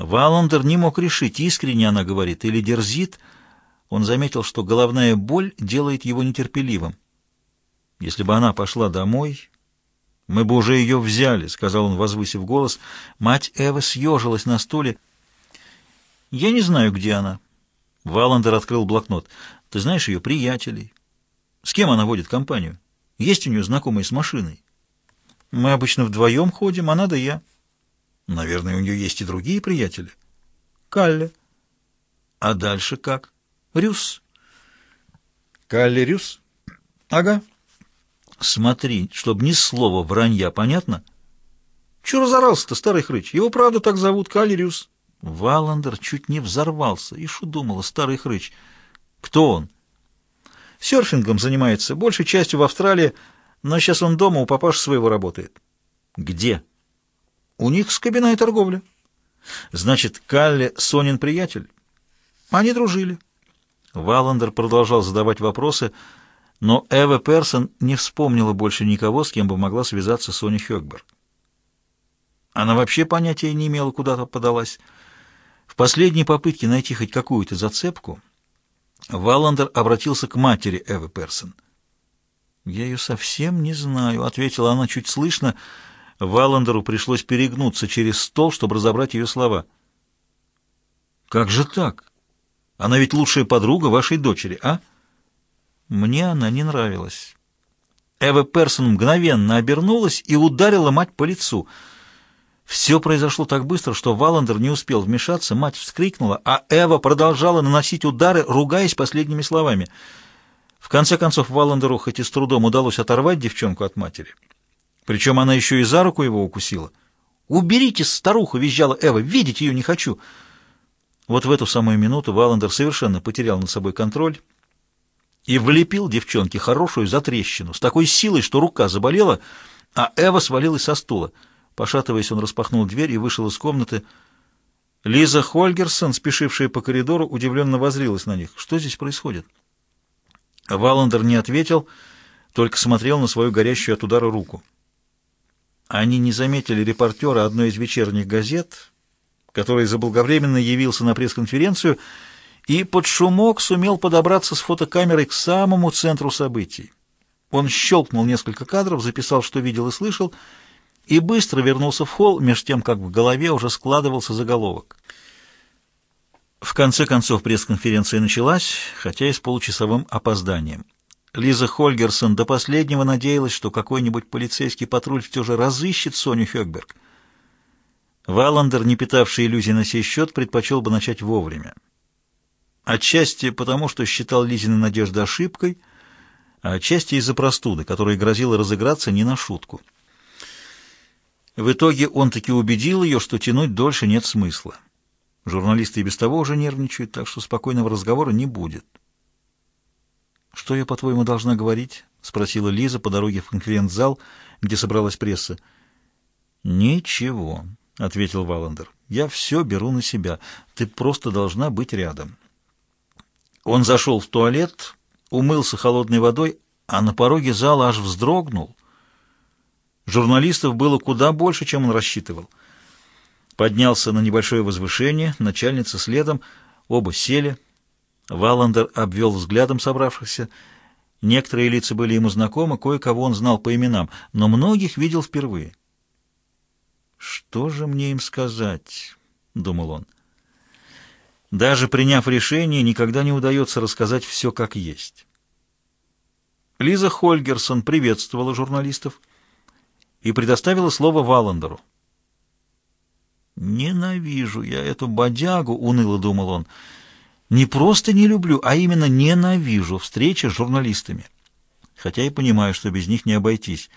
Валандер не мог решить, искренне она говорит или дерзит. Он заметил, что головная боль делает его нетерпеливым. Если бы она пошла домой, мы бы уже ее взяли, — сказал он, возвысив голос. Мать Эвы съежилась на стуле. Я не знаю, где она. Валандер открыл блокнот. Ты знаешь ее приятелей? С кем она водит компанию? Есть у нее знакомые с машиной? Мы обычно вдвоем ходим, она да я. Наверное, у нее есть и другие приятели. Калле. А дальше как? Рюс. Калле Рюс? Ага. Смотри, чтобы ни слова вранья, понятно? Чего разорался-то, старый хрыч? Его правда так зовут, Калле Рюс. Валандер чуть не взорвался. И что думала старый хрыч? Кто он? Серфингом занимается, большей частью в Австралии, но сейчас он дома у папаши своего работает. Где? У них скобяная торговля. Значит, Калли Сонин приятель? Они дружили. Валандер продолжал задавать вопросы, но Эва Персон не вспомнила больше никого, с кем бы могла связаться Соня Хёкберг. Она вообще понятия не имела, куда-то подалась. В последней попытке найти хоть какую-то зацепку Валандер обратился к матери Эвы Персон. «Я ее совсем не знаю», — ответила она чуть слышно, — Валандеру пришлось перегнуться через стол, чтобы разобрать ее слова. «Как же так? Она ведь лучшая подруга вашей дочери, а?» Мне она не нравилась. Эва Персон мгновенно обернулась и ударила мать по лицу. Все произошло так быстро, что Валандер не успел вмешаться, мать вскрикнула, а Эва продолжала наносить удары, ругаясь последними словами. В конце концов, Валандеру хоть и с трудом удалось оторвать девчонку от матери. Причем она еще и за руку его укусила. «Уберите старуху!» — визжала Эва. «Видеть ее не хочу!» Вот в эту самую минуту Валандер совершенно потерял над собой контроль и влепил девчонке хорошую затрещину с такой силой, что рука заболела, а Эва свалилась со стула. Пошатываясь, он распахнул дверь и вышел из комнаты. Лиза Хольгерсон, спешившая по коридору, удивленно возрилась на них. Что здесь происходит? Валандер не ответил, только смотрел на свою горящую от удара руку. Они не заметили репортера одной из вечерних газет, который заблаговременно явился на пресс-конференцию и под шумок сумел подобраться с фотокамерой к самому центру событий. Он щелкнул несколько кадров, записал, что видел и слышал, и быстро вернулся в холл, меж тем, как в голове уже складывался заголовок. В конце концов пресс-конференция началась, хотя и с получасовым опозданием. Лиза Хольгерсон до последнего надеялась, что какой-нибудь полицейский патруль все же разыщет Соню Хёкберг. Валандер, не питавший иллюзий на сей счет, предпочел бы начать вовремя. Отчасти потому, что считал Лизины надежды ошибкой, а отчасти из-за простуды, которая грозила разыграться не на шутку. В итоге он таки убедил ее, что тянуть дольше нет смысла. Журналисты и без того уже нервничают, так что спокойного разговора не будет. «Что я, по-твоему, должна говорить?» — спросила Лиза по дороге в конференц-зал, где собралась пресса. «Ничего», — ответил Валандер. «Я все беру на себя. Ты просто должна быть рядом». Он зашел в туалет, умылся холодной водой, а на пороге зала аж вздрогнул. Журналистов было куда больше, чем он рассчитывал. Поднялся на небольшое возвышение, начальница следом, оба сели — Валандер обвел взглядом собравшихся. Некоторые лица были ему знакомы, кое-кого он знал по именам, но многих видел впервые. «Что же мне им сказать?» — думал он. Даже приняв решение, никогда не удается рассказать все как есть. Лиза Хольгерсон приветствовала журналистов и предоставила слово Валандеру. «Ненавижу я эту бодягу», — уныло думал он, — не просто не люблю, а именно ненавижу встречи с журналистами. Хотя и понимаю, что без них не обойтись.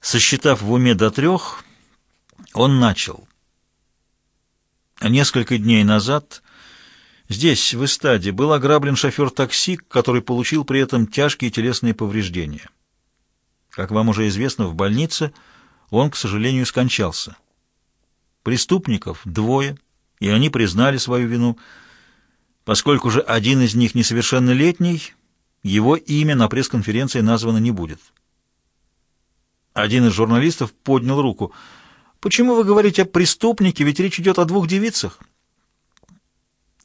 Сосчитав в уме до трех, он начал. Несколько дней назад здесь, в эстаде, был ограблен шофер такси, который получил при этом тяжкие телесные повреждения. Как вам уже известно, в больнице он, к сожалению, скончался. Преступников двое, и они признали свою вину – Поскольку же один из них несовершеннолетний, его имя на пресс-конференции названо не будет. Один из журналистов поднял руку. Почему вы говорите о преступнике, ведь речь идет о двух девицах?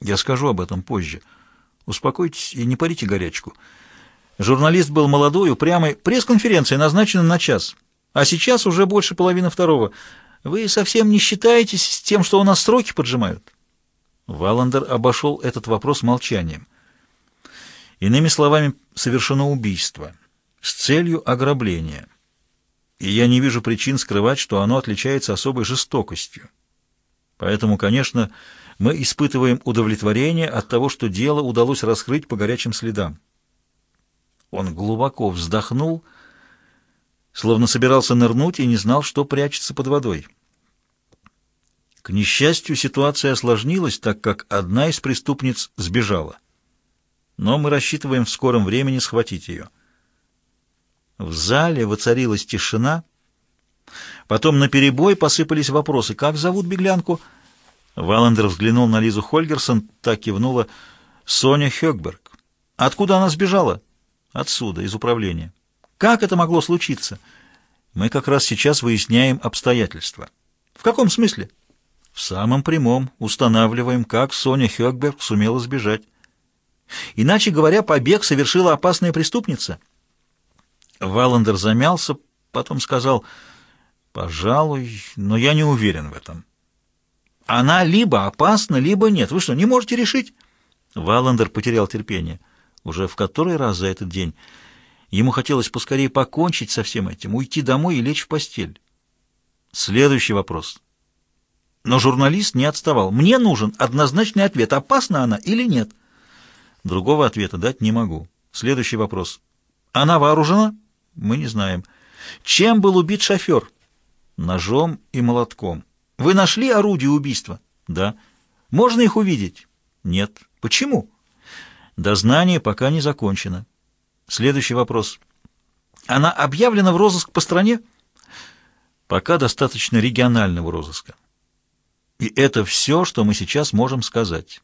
Я скажу об этом позже. Успокойтесь и не парите горячку. Журналист был молодой, упрямый. Пресс-конференция назначена на час. А сейчас уже больше половины второго. Вы совсем не считаетесь с тем, что у нас сроки поджимают? Валандер обошел этот вопрос молчанием. Иными словами, совершено убийство с целью ограбления. И я не вижу причин скрывать, что оно отличается особой жестокостью. Поэтому, конечно, мы испытываем удовлетворение от того, что дело удалось раскрыть по горячим следам. Он глубоко вздохнул, словно собирался нырнуть и не знал, что прячется под водой. К несчастью, ситуация осложнилась, так как одна из преступниц сбежала. Но мы рассчитываем в скором времени схватить ее. В зале воцарилась тишина. Потом наперебой посыпались вопросы. «Как зовут беглянку?» Валандер взглянул на Лизу Хольгерсон, так кивнула. «Соня Хёкберг». «Откуда она сбежала?» «Отсюда, из управления». «Как это могло случиться?» «Мы как раз сейчас выясняем обстоятельства». «В каком смысле?» «В самом прямом. Устанавливаем, как Соня Хёкберг сумела сбежать». «Иначе говоря, побег совершила опасная преступница». Валандер замялся, потом сказал, «Пожалуй, но я не уверен в этом». Она либо опасна, либо нет. Вы что, не можете решить? Валандер потерял терпение. Уже в который раз за этот день ему хотелось поскорее покончить со всем этим, уйти домой и лечь в постель. Следующий вопрос. Но журналист не отставал. Мне нужен однозначный ответ, опасна она или нет. Другого ответа дать не могу. Следующий вопрос. Она вооружена? Мы не знаем. Чем был убит шофер? Ножом и молотком. Вы нашли орудие убийства? Да. Можно их увидеть? Нет. Почему? Дознание пока не закончено. Следующий вопрос. Она объявлена в розыск по стране? Пока достаточно регионального розыска. И это все, что мы сейчас можем сказать.